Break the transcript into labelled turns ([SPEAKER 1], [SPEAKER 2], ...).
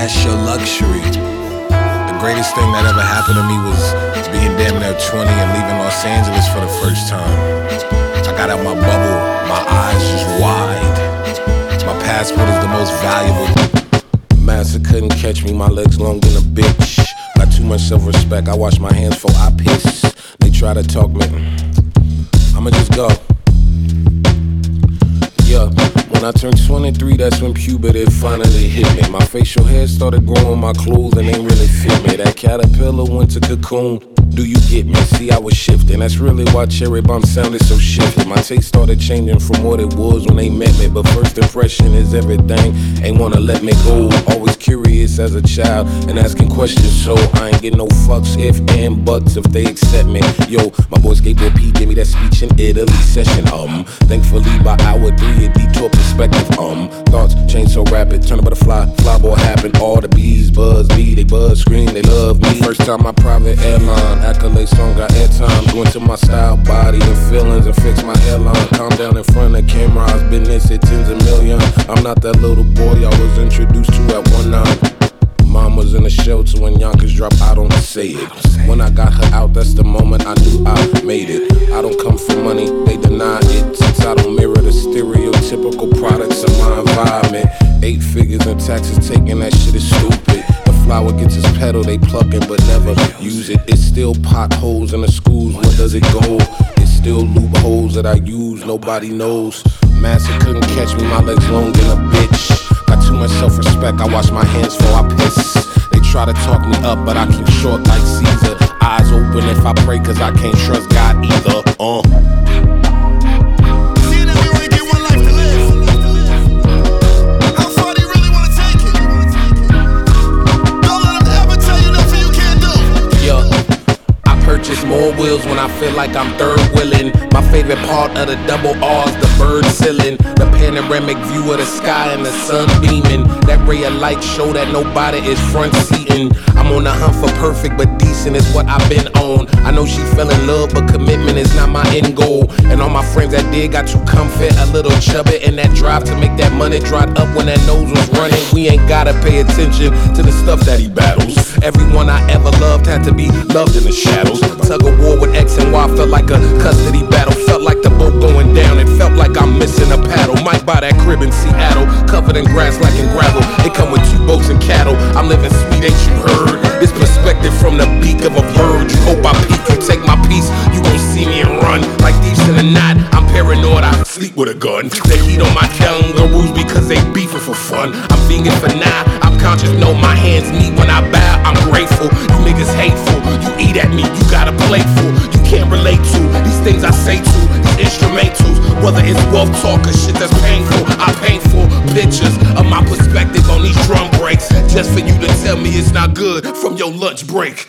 [SPEAKER 1] a luxury. The greatest thing that ever happened to me was being damn near 20 and leaving Los Angeles for the first time. I got out my bubble, my eyes just wide. My passport is the most valuable. Master couldn't catch me, my legs long than a bitch. Got too much self respect, I wash my hands before I piss. They try to talk me, I'ma just go. When I turned 23, that's when puberty finally hit me. My facial hair started growing, my clothes and ain't really fit me. That caterpillar went to cocoon. Do you get me? See, I was shifting. That's really why Cherry Bomb sounded so shifty. My taste started changing from what it was when they met me. But first impression is everything. Ain't wanna let me go. Always curious as a child and asking questions. So I ain't getting no fucks if and buts if they accept me. Yo, my boy Skateboard P gave me that speech in Italy session. Um, thankfully by hour three, a detour perspective. Change so rapid. Turn about a butterfly, fly boy happen. All the bees buzz me, they buzz scream, they love me. First time my private airline accolade song got airtime. Go into my style, body, and feelings and fix my hairline. Calm down in front of camera, I've been tens of million. I'm not that little boy I was introduced to at one nine. Mom was in the shelter when Yonkers dropped, I don't say it. When I got her out, that's the moment I knew I made it. I don't come for money, they deny it. Since I taxes taken, that shit is stupid. The flower gets its petal, they plucking but never use it. It's still potholes in the schools, where does it go? It's still loopholes that I use, nobody knows. Master couldn't catch me, my legs long than a bitch. Got too much self respect, I wash my hands before I piss. They try to talk me up, but I keep short like Caesar. Eyes open if I pray, cause I can't trust God either. Uh. Wheels when I feel like I'm third wheeling. My favorite part of the double R's, the bird ceiling, the panoramic view of the sky and the sun beaming. That ray of light show that nobody is front seating. I'm on the hunt for perfect, but decent is what I've been on. I know she fell in love, but commitment is not my end goal. And all my friends that did got too comfort, a little chubby, and that drive to make that money dried up when that nose was running. We ain't gotta pay attention to the stuff that he battles. Everyone I ever loved had to be loved in the shadows. Tug of war with X and Y felt like a custody battle. Felt like the boat going down. It felt like I'm missing a paddle. Might buy that crib in Seattle, covered in grass like in gravel. It come with two boats and cattle. I'm living sweet, ain't you heard? This perspective from the beak of a bird. You hope I peek, you take my piece. You gon' see me and run like thieves in the night. I'm paranoid, I sleep with a gun. The heat on my kangaroos because they beefing for fun. I'm vegan for now. I'm conscious, know my hands meet when I bow. I'm grateful. You niggas hateful. You eat at me, you Whether it's wealth talk or shit that's painful, I painful pictures of my perspective on these drum breaks. Just for you to tell me it's not good from your lunch break.